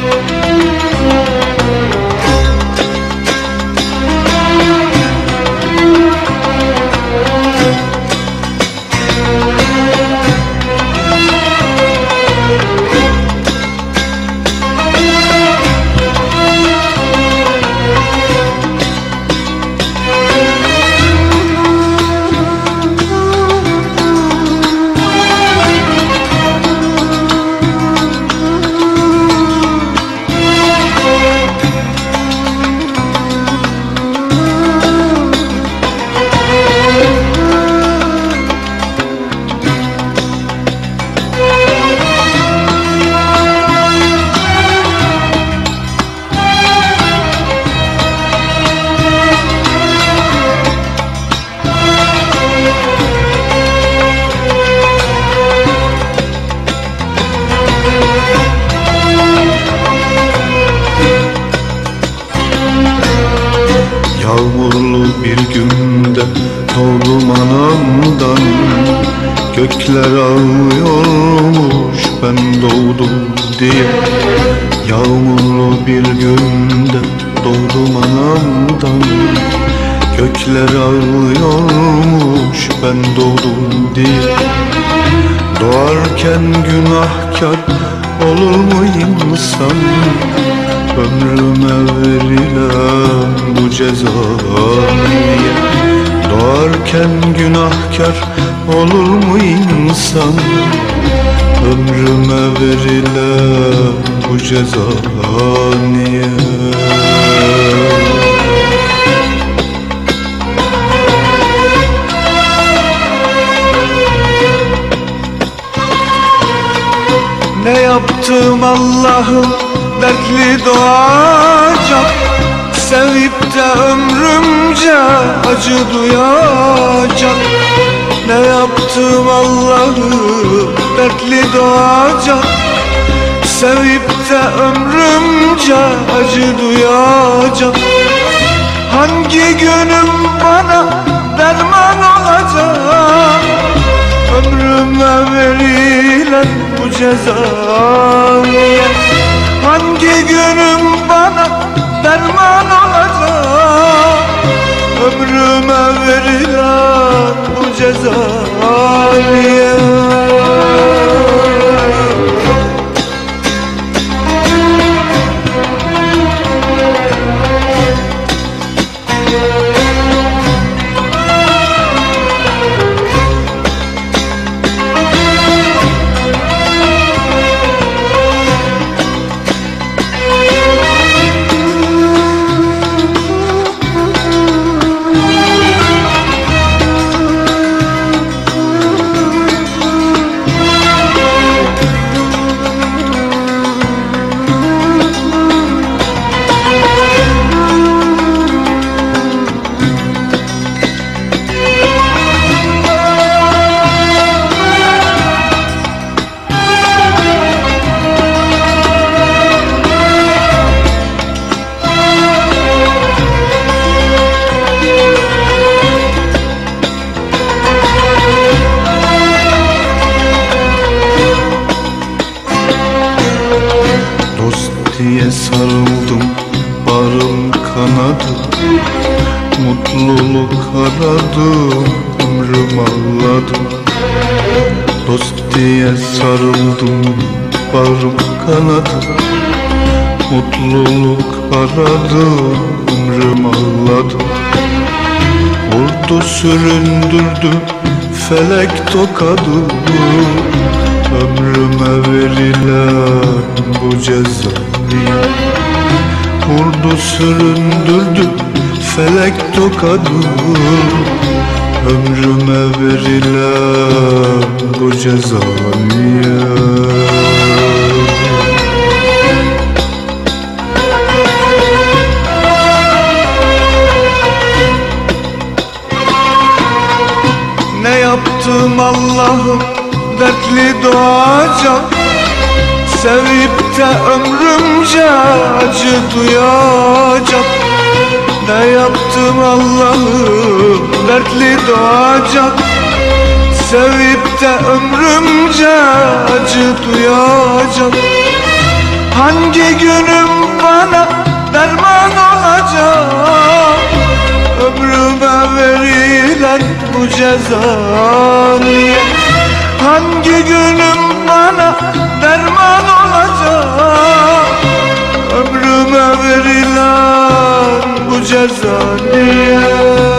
Yağmurlu doğdum anamdan Gökler ağlıyormuş ben doğdum diye. Yağmurlu bir günde doğdum anamdan. Gökler ağlıyormuş ben doğdum diye. Doğarken günahkar olur mu insan? Ömrüme verilen bu ceza niye Doğarken günahkar olur mu insan? Ömrüme verilen bu ceza niye? Ne yaptım Allah'ım dertli doğacak Sevip de acı duyacak. Ne yaptım Allah'ım dertli doğacak. Sevip de ömrümce acı duyacak. Hangi günüm bana derman olacak? Ömrüme verilen bu ceza Hangi günüm bana derman olacak Ömrüme verilen bu ceza diye sarıldım barım kanadı Mutluluk aradım ömrüm ağladım Dost diye sarıldım barım kanadı Mutluluk aradım ömrüm ağladım Vurdu süründürdü felek tokadı Ömrüme verilen bu ceza niye Vurdu süründürdü felek tokadı. Ömrüme verilen bu ceza niye? Ne yaptım Allah'ım dertli doğacak Sevip de ömrümce acı duyacak. Ne yaptım Allah'ım dertli doğacak. Sevip de ömrümce acı duyacak. Hangi günüm bana derman olacak? Ömrüme verilen bu ceza niye? Hangi günüm bana derman olacak Ömrüme verilen bu ceza niye?